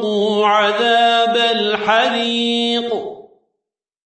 ذوقوا عذاب الحريق.